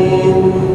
Senhor.